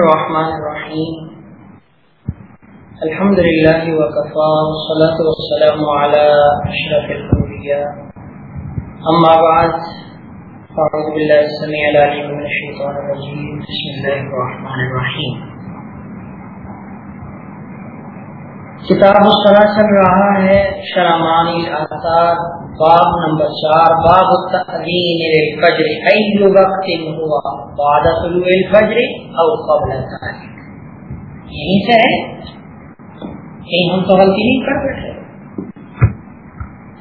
الرحمن الرحيم الحمد لله وكفى والصلاة والسلام على أشرف الأنبياء أما بعد فأعوذ بالله السميع العليم من الشيطان الرجيم بسم الله الرحمن الرحيم کتاب الصلاة چل رہا ہے شرمانی الاثار باب نمبر چار، باب التأذین للفجر ای وقت ہوا بعد طلوع الفجر او قبل ذلك. یہیں سے ہے؟ کہیں ہم تو غلطی نہیں کر بیٹھے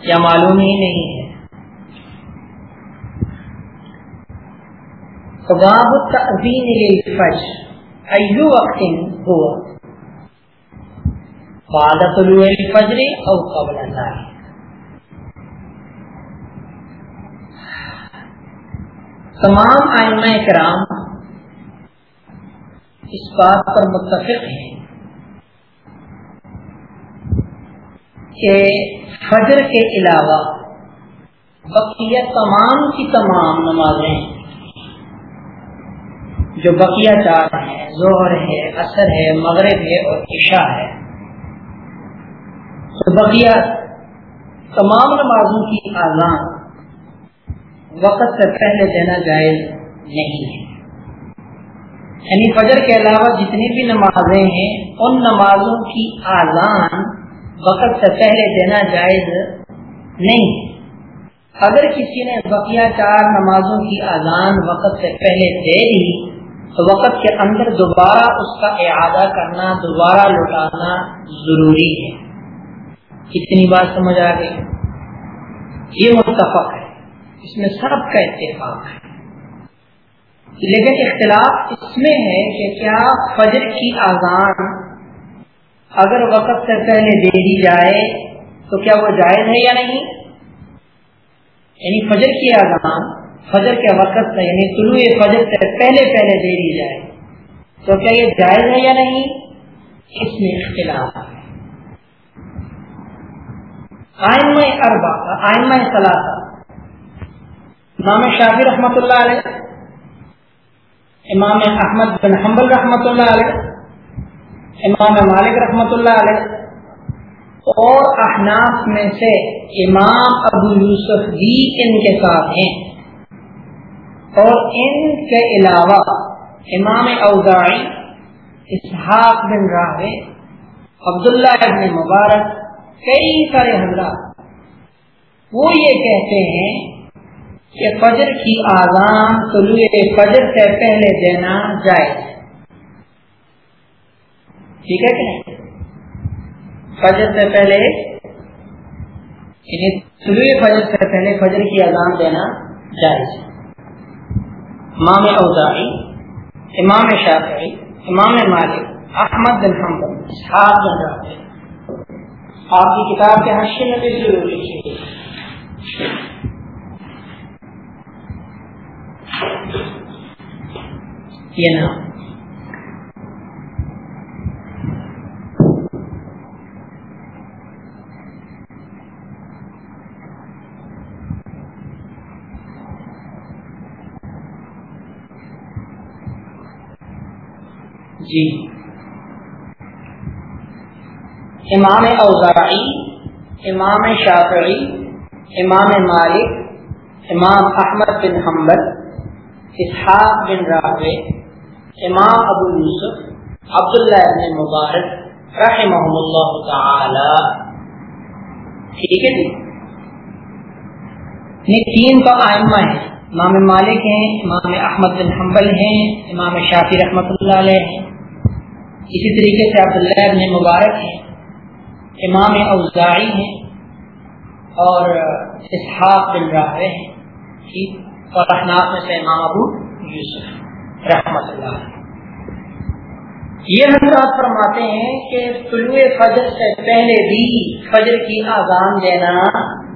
کیا معلوم ہی نہیں ہے۔ باب التأذین للفجر ای وقت ہوا بعد طلوع الفجر او قبل ذلك. تمام آئمہ کرام اس بات پر متفق ہیں کہ فجر کے علاوہ بقیہ تمام کی تمام نمازیں جو بقیہ چار ہیں زہر ہے اثر ہے، مغرب ہے اور عشاء ہے، تو بقیہ تمام نمازوں کی آزان وقت سے پہلے دینا جائز نہیں ہے۔ یعنی فجر کے علاوہ جتنی بھی نمازیں ہیں، ان نمازوں کی آزان وقت سے پہلے دینا جائز نہیں۔ ہے اگر کسی نے بقیہ چار نمازوں کی آزان وقت سے پہلے دے دی، تو وقت کے اندر دوبارہ اس کا اعادہ کرنا، دوبارہ لوٹانا ضروری ہے۔ کتنی بات سمجھ آ گئی؟ یہ متفق ہے۔ اس میں سب کا اتفاق ہے۔ لیکن اختلاف اس میں ہے کہ کیا فجر کی آزان اگر وقت سے پہلے دے دی جائے تو کیا وہ جائز ہے یا نہیں؟ یعنی فجر کی آزان فجر کے وقت سے یعنی طلوع فجر سے پہلے پہلے دے دی جائے، تو کیا یہ جائز ہے یا نہیں؟ اس میں اختلاف ہے۔ آئمہ اربا آئمہ ثلاثہ امام شافی رحمۃ اللہ علیہ، امام احمد بن حنبل رحمۃ اللہ علیہ، امام مالک رحمۃ اللہ علیہ، اور احناف میں سے امام ابو یوسف بھی ان کے ساتھ ہیں۔ اور ان کے علاوہ امام اوزاعی اسحاق بن راہ عبداللہ ابن مبارک، کئی سارے حضرات، وہ یہ کہتے ہیں کہ فجر کی آزان طلوع فجر سے پہلے دینا جائے ٹھیک ہے کہ فجر سے پہلے یعنی طلوع فجر سے پہلے فجر کی آزان دینا جائز امام اوزاعی، امام شافعی، امام مالک، احمد بن حمد اسحاق بن رافع آپ کی کتاب کے حشے میں بھی ضرور لکھی یہ نام جی۔ امام اوزاعی، امام شافعی، امام مالک، امام احمد بن حمبل اسحاق بن راوے۔ امام ابو یوسف عبداللہ بن مبارک رحمہ اللہ تعالی، ٹھیک ہے جی؟ تین تو آئمہ ہیں۔ امام مالک ہیں، امام احمد بن حنبل ہیں، امام شافی رحمۃ اللہ علیہ ہیں۔ اسی طریقے سے عبداللہ ابن مبارک ہیں، امام اوزاعی ہیں اور اسحاق بن راہے ہیں، ٹھیک؟ اور احناف میں سے امام ابو یوسف۔ رحمۃ اللہ یہ حضرات فرماتے ہیں کہ طلوع فجر سے پہلے بھی فجر کی آزان دینا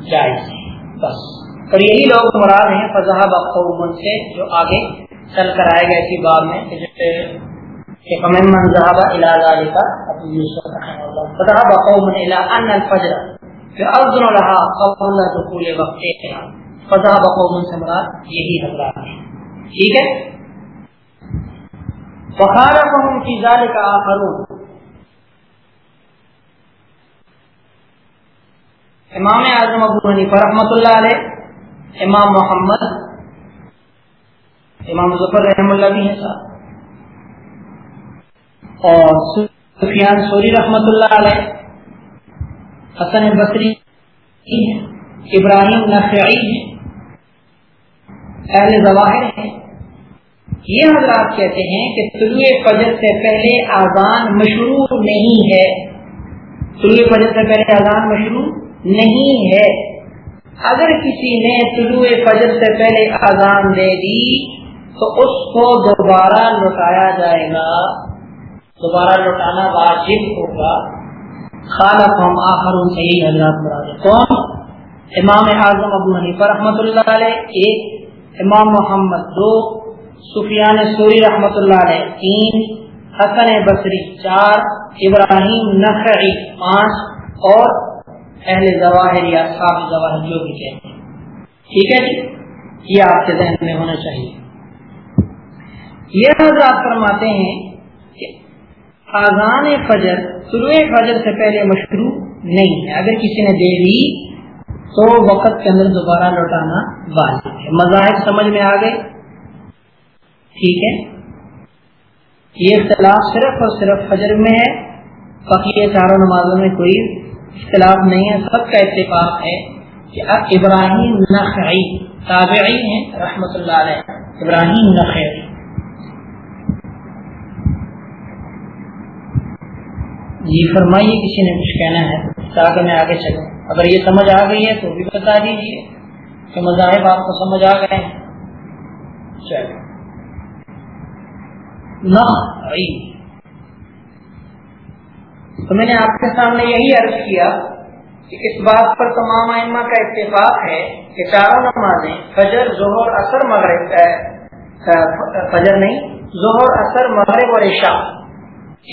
جائز ہے۔ بس۔ اور یہی لوگ مراد ہیں فضح بقومن سے جو آگے چل کر آئے گئے اسی باب میں، کہ فمن من ذهب الى ذلك، ابو يوسف رحمه الله فذهب قوم الى ان الفجر فاذن لها قبل دخول وقتها فذهب قوم سے یہی حضرات ہیں۔ ٹھیک ہے؟ بخار کی ذال کا آخرون. امام اعظم ابو حنیفہ رحمۃ اللہ علیہ، امام محمد، امام ظفر رحم اللہ بھی ہیں صاحب اور سفیان سوری رحمۃ اللہ علیہ، حسن بصری ابراہیم نفعی ہیں، اہل ظواہر ہیں۔ یہ حضرات کہتے ہیں کہ طلوع فجر سے پہلے آزان مشروع نہیں ہے۔ طلوع فجر سے پہلے آزان مشروع نہیں ہے۔ اگر کسی نے طلوع فجر سے پہلے آزان دے دی، تو اس کو دوبارہ لوٹایا جائے گا۔ دوبارہ لوٹانا واجب ہوگا۔ خالق ہم آخر صحیح حضرات مراد کون؟ امام اعظم ابو حنیفہ رحمۃ اللہ علیہ، ایک امام محمد، دو سفیان سوری رحمۃ اللہ علیہ، تین، حسن بصری، چار، ابراہیم نخعی، پانچ، اور اہل ظواہر یا صاحب ظواہر جو بھی کہتے ہیں۔ ٹھیک ہے جی؟ یہ آپ کے ذہن میں ہونا چاہیے۔ یہ حضرات فرماتے ہیں کہ آزان فجر، طلوع فجر سے پہلے مشروع نہیں ہے۔ اگر کسی نے دے دی، تو وقت کے اندر دوبارہ لوٹانا واجب ہے۔ مذاہب سمجھ میں آ گئے؟ ٹھیک ہے؟ یہ اختلاف صرف اور صرف فجر میں ہے، باقی یہ چاروں نمازوں میں کوئی اختلاف نہیں ہے۔ سب کا اتفاق ہے کہ اب ابراہیم نخعی تابعی ہیں، رحمت اللہ علیہ۔ ابراہیم نخعی۔ جی فرمائیے، کسی نے کچھ کہنا ہے؟ تاکہ میں آگے چلوں۔ اگر یہ سمجھ آ گئی ہے تو بھی بتا دیجیے کہ مذاہب آپ کو سمجھ آ گئے ہیں۔ چلو۔ تو میں نے آپ کے سامنے یہی عرض کیا کہ اس بات پر تمام ائمہ کا اتفاق ہے کہ چاروں نمازیں فجر، ظہر اثر مغرب فجر نہیں، ظہر اثر مغرب اور عشاء.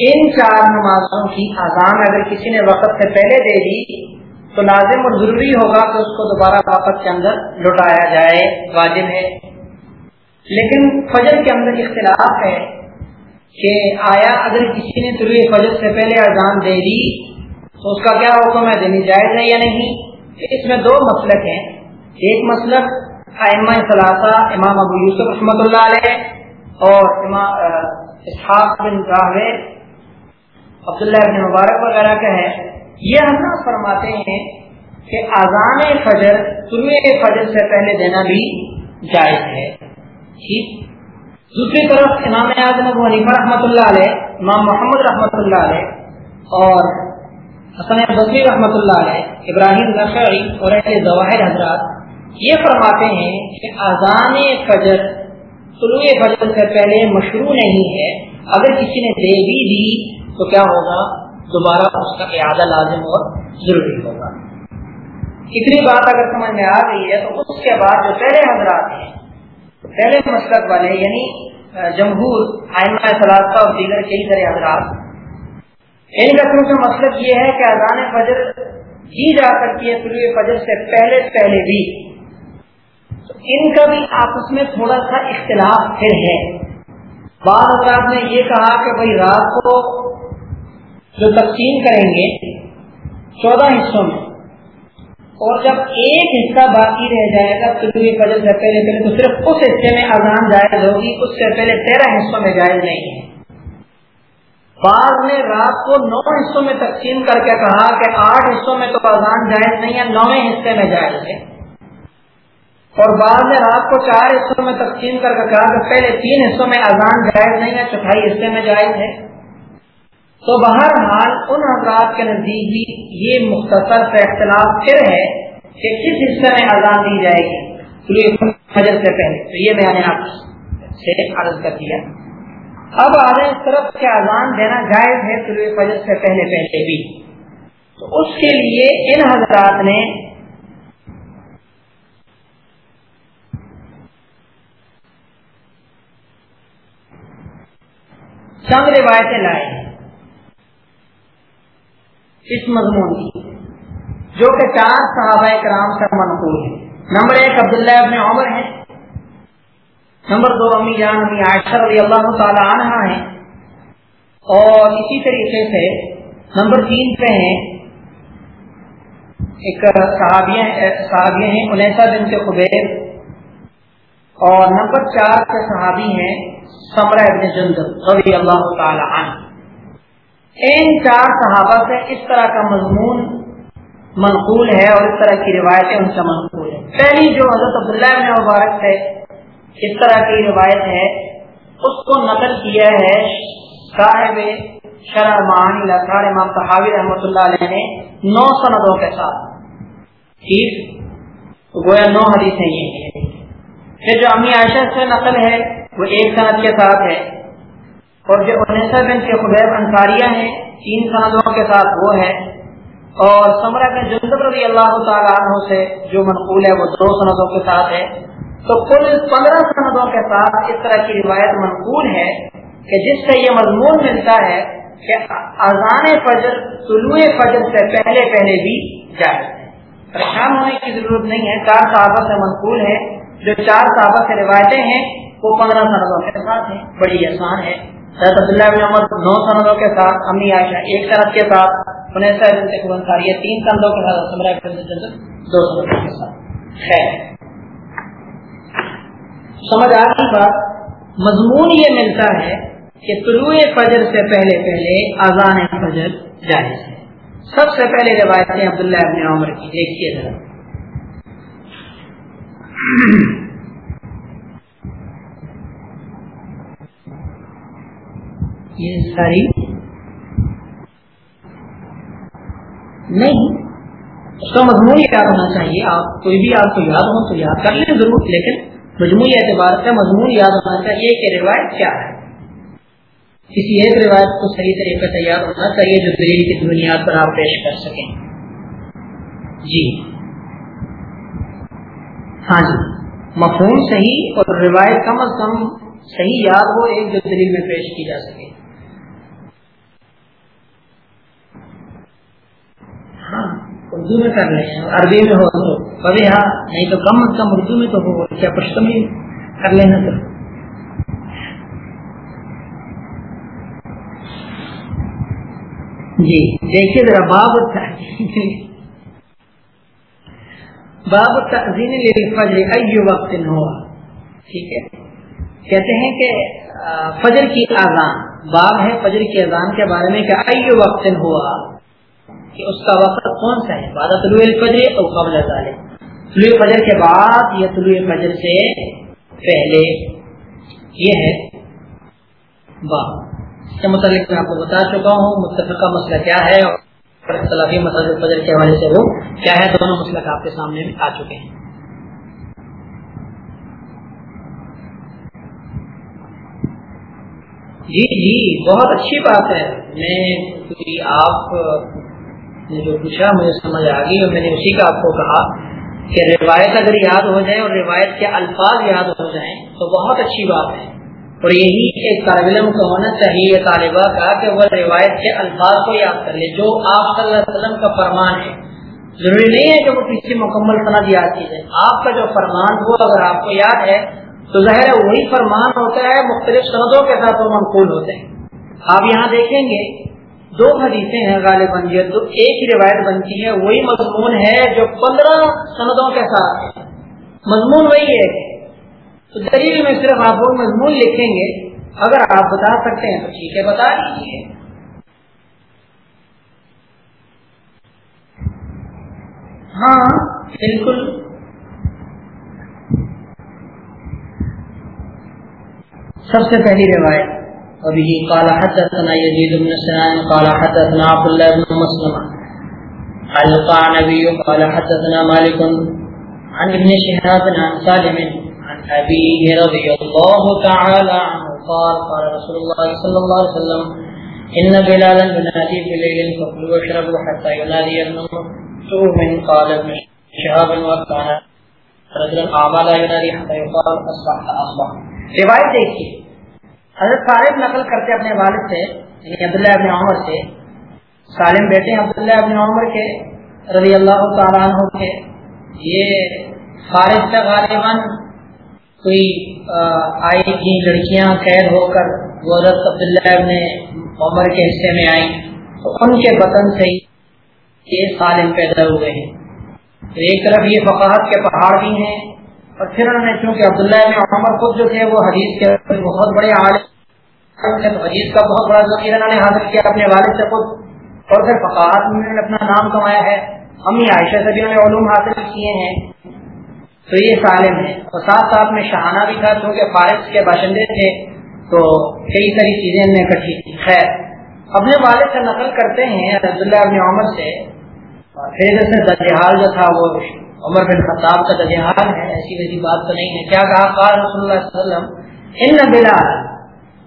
ان چار نمازوں کی اذان اگر کسی نے وقت سے پہلے دے دی تو لازم اور ضروری ہوگا کہ اس کو دوبارہ وقت کے اندر لوٹایا جائے، واجب ہے. لیکن فجر کے اندر اختلاف ہے کہ آیا اگر کسی نے طلوع فجر سے پہلے اذان دے دی، تو اس کا کیا حکم ہے؟ دینی جائز ہے یا نہیں؟ اس میں دو مسلک ہیں۔ ایک مسلک ائمہ ثلاثہ، امام ابو یوسف رحمۃ اللہ علیہ اور امام اسحاق بن راہوے عبداللہ بن مبارک وغیرہ کا ہے یہ ہم فرماتے ہیں کہ اذان فجر طلوع فجر سے پہلے دینا بھی جائز ہے۔ ٹھیک؟ دوسری طرف امام اعظم ابو حنیفہ رحمۃ اللہ علیہ، امام محمد رحمۃ اللہ علیہ اور حسن بصری رحمۃ اللہ علیہ، ابراہیم نقی اور ایسے ظواہر حضرات، یہ فرماتے ہیں کہ اذان فجر، طلوع فجر سے پہلے مشروع نہیں ہے۔ اگر کسی نے دے بھی دی تو کیا ہوگا؟ دوبارہ اس کا اعادہ لازم اور ضروری ہوگا۔ اتنی بات اگر سمجھ میں آ گئی ہے تو اس کے بعد جو پہلے حضرات ہیں پہلے مسلک والے یعنی جمہور، آئمہ سلاستہ اور دیگر کئی سارے حضرات۔ ان رقموں کا مطلب یہ ہے کہ اذان فجر کی جا سکتی ہے طلوع فجر سے پہلے پہلے بھی۔ ان کا بھی آپس میں تھوڑا سا اختلاف پھر ہے۔ بعض حضرات نے یہ کہا کہ بھائی رات کو جو تقسیم کریں گے، چودہ حصوں میں اور جب ایک حصہ باقی رہ جائے گا فجر سے پہلے پہلے تو صرف اس حصے میں اذان جائز ہوگی، اس سے پہلے تیرہ حصوں میں جائز نہیں ہے۔ بعض نے رات کو نو حصوں میں تقسیم کر کے کہا کہ آٹھ حصوں میں تو اذان جائز نہیں ہے نویں حصے میں جائز ہے۔ اور بعض نے رات کو چار حصوں میں تقسیم کر کے کہا کہ پہلے تین حصوں میں اذان جائز نہیں ہے، چوتھائی حصے میں جائز ہے۔ تو بہرحال ان حضرات کے نزدیک بھی یہ مختصر سے اختلاف پھر ہے کہ کس حصے میں اذان دی جائے گی؟ فجر سے پہلے، تو یہ میں نے آپ سے عرض کر دیا۔ اب آدھے اس طرف سے اذان دینا جائز ہے طلوع فجر سے پہلے پہلے بھی۔ تو اس کے لیے ان حضرات نے چند روایتیں لائے ہیں اس مضمون کی، جو کہ چار صحابہ کرام کا منقول ہے نمبر ایک عبداللہ ابن عمر ہے نمبر دو امی جان امی عائشہ رضی اللہ تعالی عنہ ہیں۔ اور اسی طریقے سے نمبر تین پہ ہیں۔ ایک صحابیہ صحابیہ ہیں انیسا بن کے خبیر اور نمبر چار کے صحابی ہیں سمرہ ابن جندب رضی اللہ تعالی عنہ۔ ان چار صحابہ سے اس طرح کا مضمون منقول ہے اور اس طرح کی روایتیں ان سے منقول ہے پہلی جو حضرت عبداللہ ابن مبارک سے اس طرح کی روایت ہے، اس کو نقل کیا ہے صاحب شرح معانی لکھار امام صحابی رحمۃ اللہ علیہ نے نو سندوں کے ساتھ۔ ٹھیک گویا نو حدیث ہیں۔ یہ پھر جو امی عائشہ سے نقل ہے، وہ ایک صنعت کے ساتھ ہے۔ اور جو انیسا بن کے خبیب انصاریہ ہیں، تین سندوں کے ساتھ وہ ہے اور سمرہ بن جندب رضی اللہ تعالیٰ عنہ سے جو منقول ہے، وہ دو سندوں کے ساتھ ہے تو کل پندرہ سندوں کے ساتھ اس طرح کی روایت منقول ہے کہ جس سے یہ مضمون ملتا ہے کہ اذان فجر، طلوع فجر سے پہلے پہلے بھی جائز ہے۔ پریشان ہونے کی ضرورت نہیں ہے۔ چار صحابہ سے منقول ہے جو چار صحابہ سے روایتیں ہیں، وہ پندرہ سندوں کے ساتھ ہیں۔ بڑی آسان ہے۔ عبداللہ بن عمر نو سندوں کے ساتھ، امی عائشہ ایک سند کے ساتھ انیسا بن کاری تین سندوں کے ساتھ دو سندوں کے ساتھ۔ ہے سمجھ آ رہی بات؟ مضمون یہ ملتا ہے کہ طلوع فجر سے پہلے پہلے اذان فجر جائز ہے۔ سب سے پہلے روایتیں عبداللہ ابن عمر کی، دیکھیے ذرا۔ یہ ساری نہیں، اس کا مضمون یاد ہونا چاہیے۔ آپ کوئی بھی آپ کو یاد ہو تو یاد کر لیں ضرور، لیکن مجموعی اعتبار سے مضمون یاد ہونا چاہیے کہ روایت کیا ہے۔ کسی ایک روایت کو صحیح طریقے سے یاد ہونا چاہیے جو دلیل کی بنیاد پر آپ پیش کر سکیں۔ جی۔ ہاں جی۔ مفہوم صحیح اور روایت کم از کم صحیح یاد ہو، ایک جو دلیل میں پیش کی جا سکے ہاں اردو میں کر لیں عربی میں ہو تو کبھی ہاں نہیں تو کم از کم اردو میں تو ہو، کیا پشتو میں کر لینا تو۔ جی دیکھیے ذرا باب باب تعظیم فجر ایو وقت ہوا۔ ٹھیک ہے۔ کہتے ہیں کہ فجر کی اذان۔ باب ہے فجر کی اذان کے بارے میں کہ ایو وقت ہوا۔ کہ اس کا وقت کون سا ہے؟ بعد طلوع الفجر اور قبل طلوع فجر کے بعد یا طلوع فجر سے پہلے؟ یہ ہے باب کے متعلق میں آپ کو بتا چکا ہوں، متفقہ مسئلہ کیا ہے اور اختلافی مسئلہ فجر کے حوالے سے وہ کیا ہے، دونوں مسئلہ آپ کے سامنے میں آ چکے ہیں۔ جی جی بہت اچھی بات ہے۔ میں آپ نے جو پوچھا، مجھے سمجھ آ گئی اور میں نے اسی کا آپ کو کہا کہ روایت اگر یاد ہو جائے اور روایت کے الفاظ یاد ہو جائیں تو بہت اچھی بات ہے۔ اور یہی ایک طالب علم کا ہونا چاہیے طالبہ کا، کہ وہ روایت کے الفاظ کو یاد کر لے، جو آپ صلی اللہ علیہ وسلم کا فرمان ہے۔ ضروری نہیں ہے کہ وہ کسی مکمل صنعت یاد کی جائے۔ آپ کا جو فرمان ہو اگر آپ کو یاد ہے، تو ظاہر ہے وہی فرمان ہوتا ہے، مختلف صنعتوں کے ساتھ وہ منقول ہوتے ہیں۔ آپ یہاں دیکھیں گے دو حدیثیں ہیں غالباً یہ تو ایک ہی روایت بنتی ہے وہی مضمون ہے جو پندرہ سندوں کے ساتھ مضمون وہی ہے۔ تو دلیل میں صرف آپ وہ مضمون لکھیں گے۔ اگر آپ بتا سکتے ہیں تو ٹھیک ہے، بتا دیجیے ہاں بالکل۔ سب سے پہلی روایت۔ ابھی قال حدثنا يزيد بن سنان قال حدثنا عبد الله بن مسلم. القى نبي قال حدثنا مالك عن ابن شهاب عن سالم عن أبيه رضي الله تعالى عنه قال قال رسول الله صلى الله عليه وسلم، إن بلالا ينادي في ليل فكلوا واشربوا حتى ينادي ابن من قال ابن شهاب وكان رجلا أعمى لا ينادي حتى يقال أصبحت أصبح. روایت دیکھیے حضرت صاحب نقل کرتے اپنے والد سے یعنی عبداللہ ابن عمر سے۔ سالم بیٹے عبداللہ ابن عمر کے، رضی اللہ تعالیٰ عنہ کے۔ یہ خارج سے غالباً کوئی آئی تھی، لڑکیاں قید ہو کر وہ حضرت عبداللہ ابن عمر کے حصے میں آئیں۔ تو ان کے بطن سے یہ سالم پیدا ہوئے ہیں۔ ایک طرف یہ فقاہت کے پہاڑ بھی ہیں اور پھر انہوں نے چونکہ عبداللہ ابن عمر خود جو تھے وہ حدیث کے بہت بڑے عالم حدیث کا بہت بڑا ذخیرہ انہوں نے حاصل کیا اپنے والد سے خود۔ اور پھر فقاہت میں انہوں نے اپنا نام کمایا ہے۔ امی عائشہ سے بھی انہوں نے علوم حاصل کیے ہیں۔ تو یہ سالم ہے اور ساتھ ساتھ میں شہانہ بھی تھا کیونکہ فارغ کے باشندے تھے، تو کئی ساری چیزیں انہیں اکٹھی تھی خیر، اپنے والد سے نقل کرتے ہیں عبداللہ ابن عمر سے۔ پھر سے دجحال جو تھا، وہ عمر بن خطاب کا دجحال ہے، ایسی ویسی بات تو نہیں ہے۔ کیا کہا؟ قال رسول اللہ صلی اللہ علیہ وسلم، ان بلال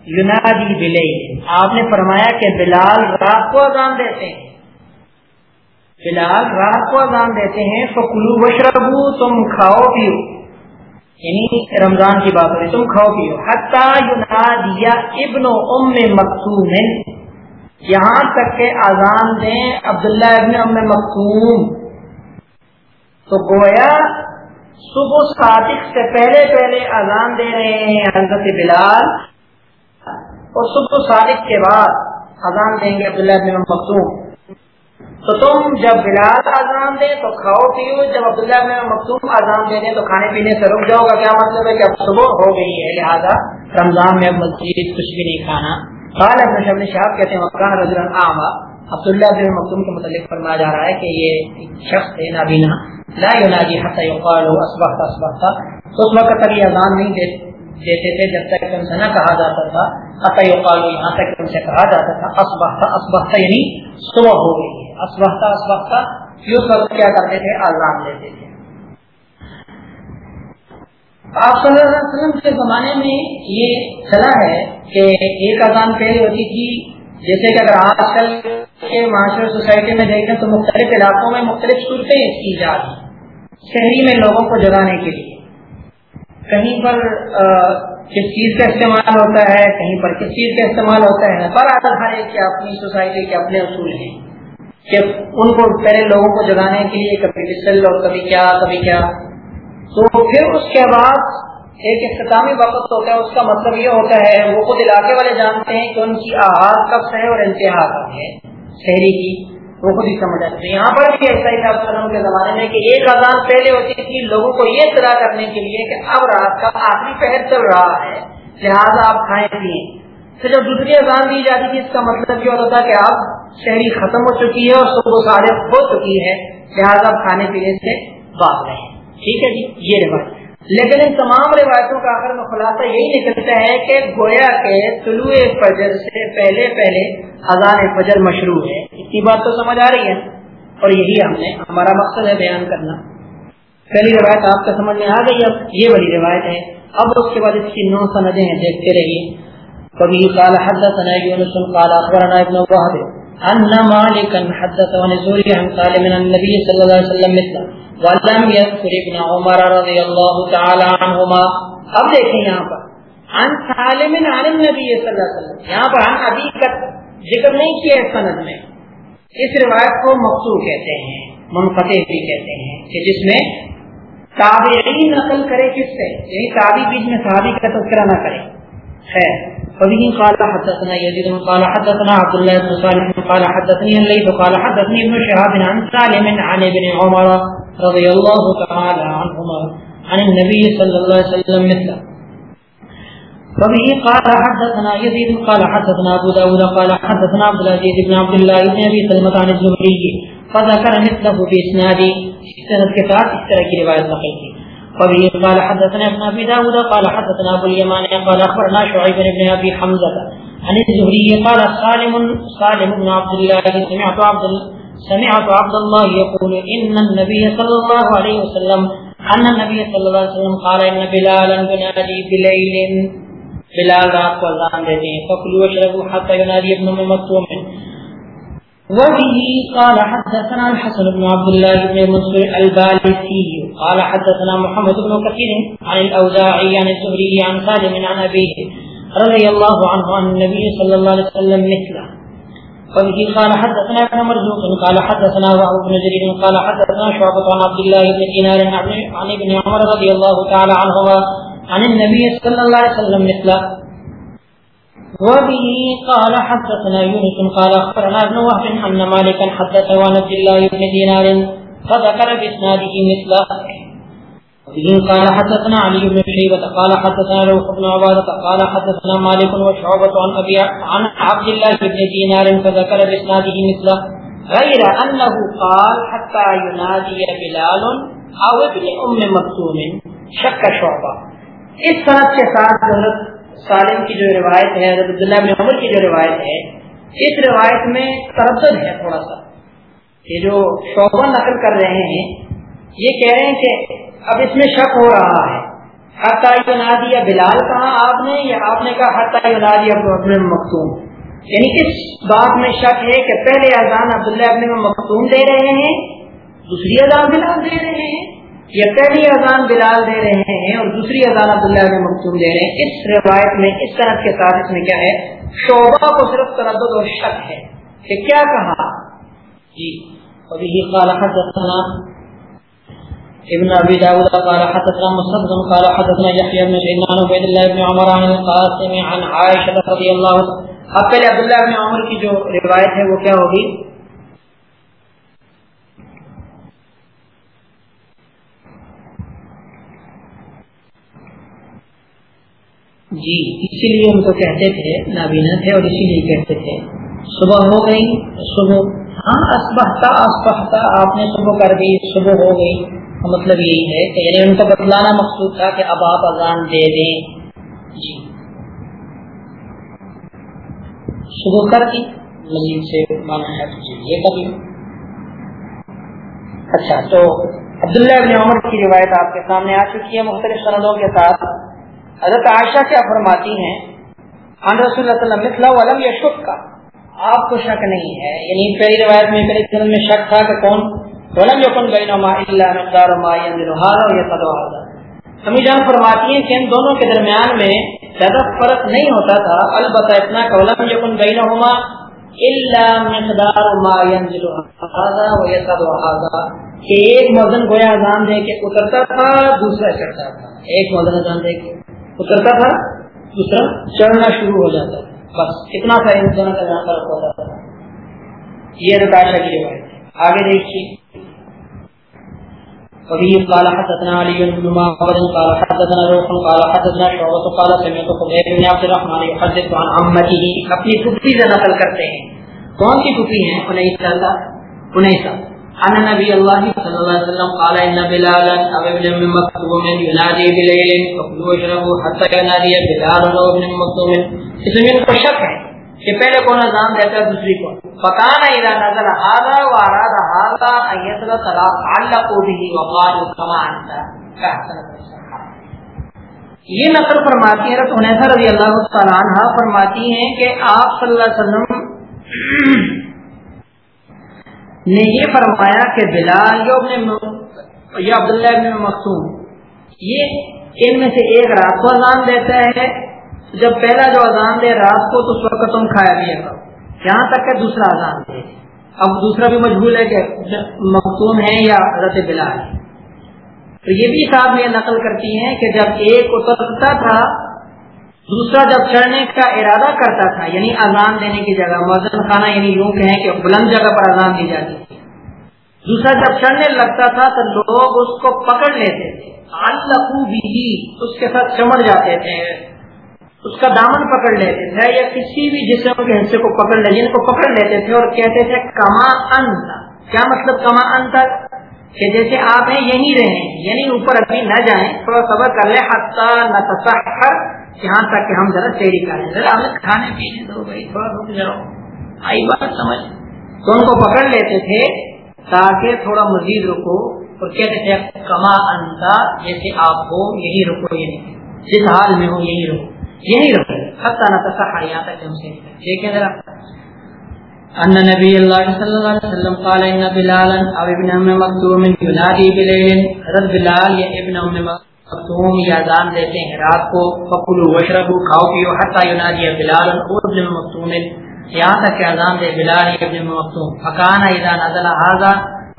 یونادی بلئی آپ نے فرمایا کہ بلال رات کو اذان دیتے ہیں۔ بلال رات کو اذان دیتے ہیں تو کلو بشربو تم کھاؤ پیو۔ یعنی رمضان کی بات ہو رہی، تم کھاؤ پیو۔ حتی ینادیا ابن ام مکتوم۔ یہاں تک کہ آزان دیں عبداللہ ابن ام مکتوم۔ تو گویا صبح صادق سے پہلے پہلے اذان دے رہے ہیں حضرت بلال۔ اور صبح صادق کے بعد اذان دیں گے عبداللہ ابن ام تو تم جب بلال اذان دے تو کھاؤ پیو، جب عبداللہ ابن مکتوم اذان دے دیں تو کھانے پینے سے رک جاؤ گا۔ کیا مطلب ہے کہ اب صبح ہو گئی ہے، لہٰذا رمضان میں مزید کچھ بھی نہیں کھانا۔ قال ابن شب کہتے ہیں مکان رجل اعما۔ عبداللہ بن مکتوم کے متعلق فرمایا جا رہا ہے کہ یہ شخص ہے نابینا۔ لا يناجي حتى يقال اصبحت اصبحت۔ تو اس وقت تک یہ اذان نہیں دیتے تھے جب تک ان سے نہ کہا جاتا تھا۔ حتى يقال یہاں تک ان سے کہا جاتا تھا۔ اصبحت اصبحت یعنی صبح ہو گئی۔ ہے اصبحت اصبحت یہ وقت کیا کرتے تھے؟ اذان دیتے تھے۔ آپ صلی اللہ علیہ وسلم کے زمانے میں یہ چلا ہے کہ ایک اذان پہلے ہوتی تھی۔ جیسے کہ اگر آج کل کے معاشرے سوسائٹی میں دیکھیں تو مختلف علاقوں میں مختلف صورتیں اس کی جات شہری میں لوگوں کو جگانے کے لیے۔ کہیں پر کس چیز کا استعمال ہوتا ہے، کہیں پر کس چیز کا استعمال ہوتا ہے، پر آتا ہر ایک اپنی سوسائٹی کے اپنے اصول ہیں۔ کہ ان کو پہلے لوگوں کو جگانے کے لیے کبھی بسل اور کبھی کیا کبھی کیا۔ تو پھر اس کے بعد ایک اختتامی وقت ہوتا ہے، اس کا مطلب یہ ہوتا ہے، وہ خود علاقے والے جانتے ہیں کہ ان کی آغاز کب سے ہے اور انتہا کب ہے۔ شہری کی، وہ خود ہی سمجھ آتے ہیں۔ یہاں پر بھی ایسا ہی وسلم کے زمانے میں کہ ایک اذان پہلے ہوتی تھی، لوگوں کو یہ اطلاع کرنے کے لیے کہ اب رات کا آخری پہر چل رہا ہے، لہٰذا آپ کھائیں پیئیں پھر جب دوسری اذان دی جاتی تھی، اس کا مطلب یہ ہوتا تھا کہ اب شہری ختم ہو چکی ہے اور صبح سارے ہو چکی ہے، لہٰذا اب کھانے پینے سے بات رہے ٹھیک ہے جی یہ روایت لیکن ان تمام روایتوں کا آخر میں خلاصہ یہی نکلتا ہے کہ گویا کے طلوع فجر سے پہلے پہلے اذان فجر مشروع ہے۔ اتنی بات تو سمجھ آ رہی ہے۔ اور یہی ہم نے، ہمارا مقصد ہے بیان کرنا۔ پہلی روایت آپ کا سمجھ میں آ گئی اب یہ بڑی روایت ہے۔ اب اس کے بعد اس کی نو سندیں ہیں، دیکھتے رہیے۔ کبھی قال حدثنا يونس قال اخبرنا ابن وهب، ان مالكا حدث عن زوري عن قال من النبي صلى الله عليه وسلم مثله ولم يذكر ابن عمر رضی اللہ تعالی عنہما اب دیکھیں یہاں پر. عن سالم عن النبی صلی اللہ علیہ وسلم. یہاں پر عن ابی کا ذکر نہیں کیا ہے سند میں. اس روایت کو مقصور کہتے ہیں، منقطع بھی کہتے ہیں کہ جس میں تابعی نقل کرے کس سے؟ یعنی تابعی بیچ میں صحابی کا تذکرہ نہ کرے. ہے فبه قال حدثنا يزيد قال حدثنا عبد الله بن صالح قال حدثني الليث قال حدثني ابن شهاب عن سالم عن ابن عمر رضي الله تعالى عنهما عن النبي صلى الله عليه وسلم مثله فبه قال حدثنا يزيد قال حدثنا ابو داود، قال حدثنا عبد العزيز بن عبد الله بن ابي سلمة عن الزهري فذكر مثله في اسناد سند کے ساتھ اس طرح کی روایت نقل کی. فبه قال حدثنا ابن ابي داود، قال حدثنا ابو اليمان قال اخبرنا شعيب بن ابي حمزه عن الزهري قال سالم سالم بن عبد الله، سمعت عبد الله سمعت عبد الله يقول ان النبي صلى الله عليه وسلم ان النبي صلى الله عليه وسلم قال ان بلالا ينادي بليل بلال رات کو اذان دیتے ہیں فکلوا واشربوا حتى ينادي ابن مكتوم. وبه قال، حدثنا الحسن بن عبد الله بن مسلم البالسي. قال، حدثنا محمد بن كثير عن الاوزاعي عن الزهري عن سالم عن ابيه رضي الله عنه عن النبي صلى الله عليه وسلم مثله. وبه قال حدثنا ابن مرزوق قال حدثنا وهب بن جرير قال حدثنا شعبة عن عبد الله بن دينار عن ابن عمر رضي الله تعالى عنهما عن النبي صلى الله عليه وسلم مثله وبه قال حدثنا يونس قال اخبرنا ابن وهب ان مالكا حدث عن عبد الله بن دينار فذكر باسناده مثله. وبه قال حدثنا علي بن شيبة، قال حدثنا روح بن عبادة قال حدثنا مالك وشعبة عن أبي عن عبد الله بن دينار فذكر باسناده مثله، غير أنه قال حتى ينادي بلال أو ابن أم مكتوم، شك شعبة. اس صنعت کے ساتھ حضرت سالم کی جو روایت ہے، حضرت عبداللہ بن عمر کی جو روایت ہے، اس روایت میں تردد ہے تھوڑا سا یہ جو شعبہ نقل کر رہے ہیں، یہ کہہ رہے ہیں کہ اب اس میں شک ہو رہا ہے۔ حتیٰ ینادی بلال کہا آپ نے؟ یا آپ نے کہا حتیٰ ینادی ابن مختوم یعنی اس بات میں شک ہے کہ پہلے اذان عبداللہ ابن مختوم دے رہے ہیں، دوسری اذان بلال دے رہے ہیں، یا پہلی اذان بلال دے رہے ہیں اور دوسری اذان عبداللہ ابن مختوم دے رہے ہیں۔ اس روایت میں، اس طرح کے ساتھ اس میں کیا ہے؟ شعبہ کو صرف تردد اور شک ہے کہ کیا کہا۔ جی ابھی یہ قال حدثنا ابن ابي داود قال حدثنا مسدد قال حدثنا يحيى بن سعيد عن عبيد الله بن عمر عن القاسم عن عائشه رضي الله عنها اب پہلے عبداللہ ابن عمر کی جو روایت ہے وہ کیا ہوگی؟ جی اسی لیے ہم تو کہتے تھے، نابینا تھے اور اسی لیے کہتے تھے۔ صبح ہو گئی، صبح ہاں اسبہتا اسبہتا آپ نے صبح کر دی، صبح ہو گئی۔ مطلب یہی ہے کہ یعنی ان کو بتلانا مقصود تھا کہ اب آپ اذان دے دیں۔ جی۔ شروع کر دی مزید سے مانا ہے جی، یہ کر اچھا تو عبداللہ ابن عمر کی روایت آپ کے سامنے آ چکی ہے مختلف سندوں کے ساتھ۔ حضرت عائشہ کیا فرماتی ہیں؟ عن رسول اللہ صلی اللہ علیہ وسلم یا شک کا۔ آپ کو شک نہیں ہے۔ یعنی پہلی روایت میں پہلے میں شک تھا کہ کون ولم یکن بینما الا مقدار ما ينزل هذا ويقضى هذا. امی جان فرماتی ہیں کہ ان دونوں کے درمیان میں زیادہ فرق نہیں ہوتا تھا، البتہ اتنا کولم یکن بینہما الا مقدار ما ينزل هذا ويقضى هذا. کہ ایک مؤذن گویا اذان دے کے اترتا تھا، دوسرا چڑھتا تھا۔ ایک مؤذن اذان دے کے اترتا تھا، دوسرا چڑھنا شروع ہو جاتا تھا۔ بس، اتنا سا ان دونوں کا جہاں فرق ہوتا تھا۔ یہ نتاشا کی روایت ہے۔ آگے دیکھیے۔ وبه قال حدثنا علي بن معبد قال حدثنا روح قال حدثنا شعبة قال سمعت خبيب بن عبد الرحمن يحدث عن عمته. اپنی پھپھی سے نقل کرتے ہیں۔ کون سی پھپھی ہیں؟ انیسا کا انیسا ان نبی اللہ صلی اللہ علیہ وسلم قال ان بلالا اب ابن ام مکتوم ينادي بليل فكلوا واشربوا حتى ينادي بلال ابن مکتوم اس میں کو شک ہے؟ کہ پہلے کون اذان دیتا ہے، دوسری کو فکان اذا نزل هذا واراد هذا ان يصل تعلق به وقال كما انت یہ نقل فرماتی ہے رسول اللہ رضی اللہ تعالی عنہ فرماتی ہیں کہ آپ صلی اللہ علیہ وسلم نے یہ فرمایا کہ بلال یا عبداللہ بن مقصوم یہ ان میں سے ایک رات کو اذان دیتا ہے جب پہلا جو اذان دے رات کو تو اس وقت تم کھایا بھی یہاں تک کہ دوسرا اذان۔ دے اب دوسرا بھی مجبور ہے کہ مختوم ہے یا حضرت بلا ہے تو یہ بھی صاحب یہ نقل کرتی ہیں کہ جب ایک اترتا تھا، دوسرا جب چڑھنے کا ارادہ کرتا تھا یعنی اذان دینے کی جگہ مدن خانہ یعنی یوں کہیں کہ بلند جگہ پر اذان دی جاتی تھی۔ دوسرا جب چڑھنے لگتا تھا تو لوگ اس کو پکڑ لیتے تھے۔ بھی اس کے ساتھ چمڑ جاتے تھے۔ اس کا دامن پکڑ لیتے تھے یا کسی بھی جسم کے حصے کو پکڑ لے، جن کو پکڑ لیتے تھے اور کہتے تھے کما ان کیا مطلب کما ان تک کہ جیسے آپ ہیں یہیں رہیں یعنی اوپر ابھی نہ جائیں تھوڑا صبر کر لیں حتیٰ نہ تصحر یہاں تک کہ ہم ذرا تیری کریں۔ ذرا ہمیں کھانے پینے دو بھائی، تھوڑا رک جاؤ۔ آئی بات سمجھ۔ تو ان کو پکڑ لیتے تھے تاکہ تھوڑا مزید رکو اور کہتے تھے کما انتا جیسے آپ ہو یہی رکو یعنی جس حال میں ہو یہی رکو۔ یہی رکھے حتیٰ نہ تصحا یہاں تک ہم سے دیکھیں ذرا ان نبی اللہ صلی اللہ علیہ وسلم قال ان بلالا او ابن ام مکتوم ینادی بلیل۔ حضرت بلال یا ابن ام مکتوم یا اذان دیتے ہیں رات کو۔ فکلوا واشربوا، کھاؤ پیو۔ حتى ینادی بلال او ابن مکتوم۔ یہاں تک کہ اذان دے بلال یا ابن مکتوم۔ فکان اذا نزل هذا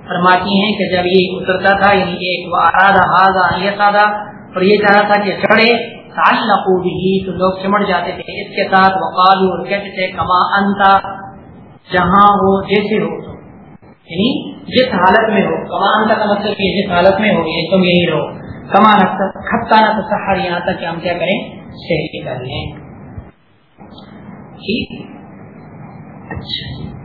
فرماتی ہیں کہ جب یہ اترتا تھا یعنی ایک وہ هذا یہ سادہ اور یہ چاہ تھا کہ چڑھے۔ تعلقوا به، تو لوگ چمٹ جاتے تھے اس کے ساتھ وقالو اور کہتے تھے، کما انتا جہاں ہو، جیسے ہو یعنی جس حالت میں ہو، کما انتا کا مطلب کہ جس حالت میں ہو یہ تم یہی رہو۔ کما کھپتا نہ تصحر یہاں تک کہ ہم کیا کریں سہری کر لیں۔ ٹھیک؟ اچھا۔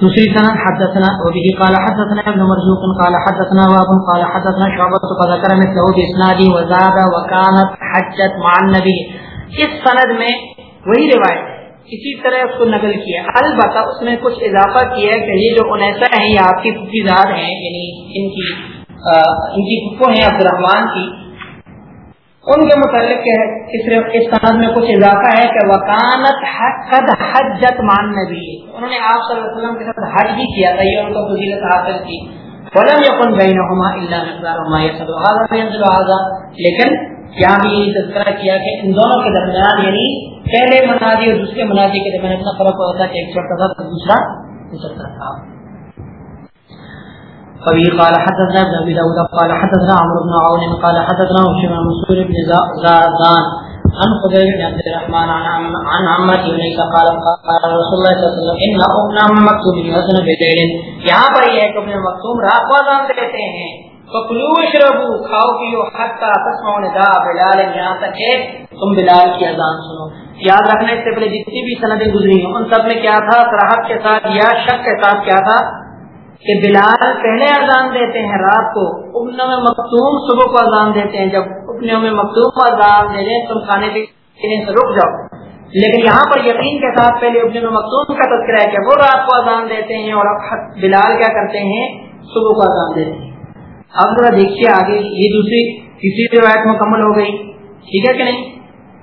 دوسری سند، حدثنا وبه قال حدثنا ابن مرزوق، قال حدثنا واب، قال حدثنا شعبة فذكر مثله بإسناده وزاد وكانت حجت مع النبي اس سند میں وہی روایت اسی طرح اس کو نقل کیا البتہ اس میں کچھ اضافہ کیا ہے کہ یہ جو انیسا ہیں، یہ آپ کی پھوپھی زاد ہیں یعنی ان کی ان کی پھپھو ہیں عبد الرحمان کی۔ ان کے متعلق اس سند میں کچھ اضافہ ہے کہ وکانت قد حجت مان نبی انہوں نے آپ صلی اللہ علیہ وسلم کے ساتھ حج بھی کیا تھا، یہ ان کو فضیلت حاصل کی۔ ولم یکن بینہما الا مقدار ما یصل هذا ينزل هذا۔ لیکن یہاں بھی یہ تذکرہ کیا کہ ان دونوں کے درمیان یعنی پہلے منادی اور دوسرے منادی کے درمیان اتنا فرق ہوتا ہے کہ ایک چھوٹا تھا تو دوسرا دوسرا تھا۔ فبه قال حدثنا ابن ابي داود، قال حدثنا عمرو بن عون قال حدثنا هشام بن مسعود بن زادان عن خدير بن عبد الرحمن عن عمت بن قال قال رسول الله صلى الله عليه وسلم ان ام مكتوم يحسن بدين یہاں پر یہ ہے کہ ابن مکتوم رات کو اذان ہیں۔ فکلوا واشربوا، کھاؤ، پیو حتى تسمعوا نداء بلال، یہاں تک کہ تم بلال کی اذان سنو۔ یاد رکھنا، اس سے پہلے جتنی بھی سندیں گزری ہیں، ان سب میں کیا تھا؟ راحت کے ساتھ یا شک کے ساتھ کیا تھا؟ کہ بلال پہلے اذان دیتے ہیں رات کو ابنوں میں مختوم صبح کو اذان دیتے ہیں۔ جب ابنوں میں مختوم اذان دے دیں تم کھانے پینے سے رک جاؤ۔ لیکن یہاں پر یقین کے ساتھ پہلے ابن میں مختوم کا تذکرہ ہے کہ وہ رات کو اذان دیتے ہیں اور بلال کیا کرتے ہیں؟ صبح کو اذان دیتے ہیں۔ اب ذرا دیکھیے آگے، یہ دوسری، تیسری روایت مکمل ہو گئی۔ ٹھیک ہے کہ نہیں؟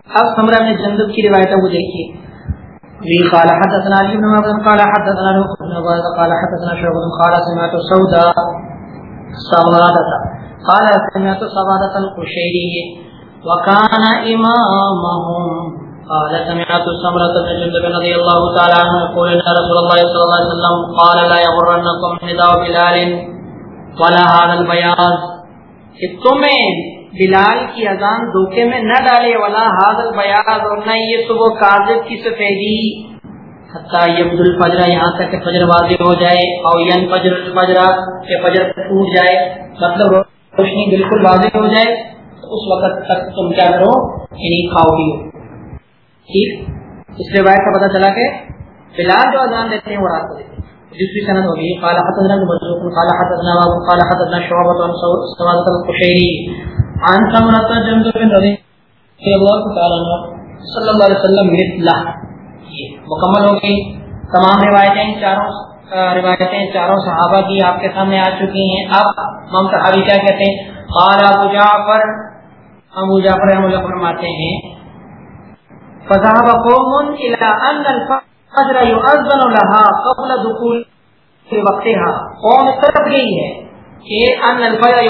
اب سمرا میں جنت کی روایت ہے، وہ دیکھیے۔ قال حدثنا علي بن مريم قال حدثنا بن عبادة قال حدثنا شعبة قال سمعت سودا سوادة. قال سمعت سوادة القشيري. وكان إمامهم. قال سمعت سمرة بن جندب رضي الله تعالى عنه يقول إن رسول الله صلى الله عليه وسلم قال لا يغرنكم نداء بلال ولا هذا البياض. کہ تمہیں بلال کی اذان دھوکے میں نہ ڈالے والا حاضر بیاض اور نہ یہ صبح کاغذ کی سفیدی. حتیٰ یبد الفجر یہاں تک کہ فجر واضح ہو جائے اور ین فجر الفجر کہ فجر ٹوٹ جائے مطلب روشنی بالکل واضح ہو جائے، تو اس وقت تک تم کیا کرو؟ یعنی کھاؤ گی ٹھیک؟ اس روایت کا پتہ چلا کہ بلال جو اذان دیتے ہیں وہ رات کو دیتے ہیں۔ جسری صنعت ہوگی، قال حدثنا المسلوق قال حدثنا قال حدثنا شعبة سوادة القشيري عن سمرة جندب رضي الله تعالى صلی اللہ علیہ وسلم مثلہ مکمل ہو گئی تمام روایتیں چاروں روایتیں چاروں صحابہ کی آپ کے سامنے آ چکی ہیں۔ اب ہم صحابی کیا کہتے ہیں؟ قال ابو جعفر ابو جعفر رحمہ اللہ فرماتے ہیں، فذهب قوم الى ان الفجر يؤذن لها قبل دخول وقتها۔ قوم طرف گئی ہے کہ ان الفجر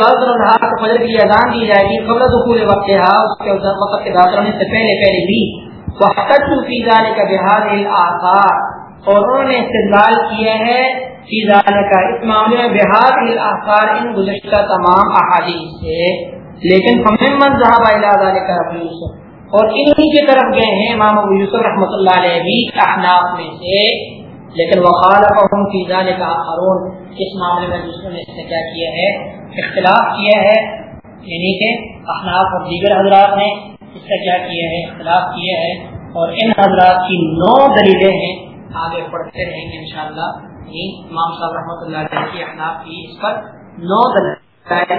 فجر کی اذان دی جائے گی قبل دخول وقت اس کے وقت کے داخل ہونے سے پہلے پہلے بھی۔ وحتت فی ذلك بهذه الاثار اور انہوں نے استدلال کیا ہے فی ذلك اس معاملے میں بهذه الاثار ان گزشتہ تمام احادیث سے۔ لیکن فمن من ذهب الى ذلك ابو یوسف اور انہی کی طرف گئے ہیں امام ابو یوسف رحمۃ اللہ علیہ بھی احناف میں سے۔ لیکن وخالفهم فی ذلك اخرون اس معاملے میں دوسروں نے اس نے کیا کیا ہے؟ اختلاف کیا ہے۔ یعنی کہ احناف اور دیگر حضرات نے اس کا کیا کیا ہے؟ اختلاف کیا ہے؟ اور ان حضرات کی نو دلیلیں ہیں۔ آگے پڑھتے رہیں گے انشاءاللہ۔ یعنی امام صاحب رحمۃ اللہ علیہ کی احناف کی اس پر نو دلیل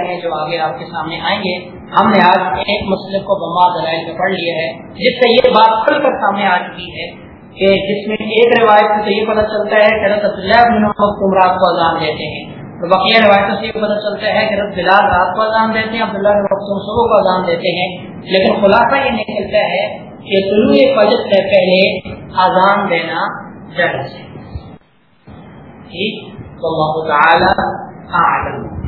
ہیں جو آگے آپ کے سامنے آئیں گے۔ ہم نے آج ایک مسئلے کو بما دلائل میں پڑھ لیا ہے، جس سے یہ بات کھل کر سامنے آ چکی ہے کہ جس میں ایک روایت سے یہ پتہ چلتا ہے کہ رت عبداللہ کو اذان دیتے ہیں۔ تو بقیہ روایتوں سے یہ پتہ چلتا ہے کہ رت بلال رات کو اذان دیتے ہیں عبداللہ مقصوم صبح کو اذان دیتے ہیں۔ لیکن خلاصہ یہ نکلتا ہے کہ طلوع فجر سے پہلے اذان دینا جائز ہے۔ ٹھیک؟ تو اللہ تعالی اعلم۔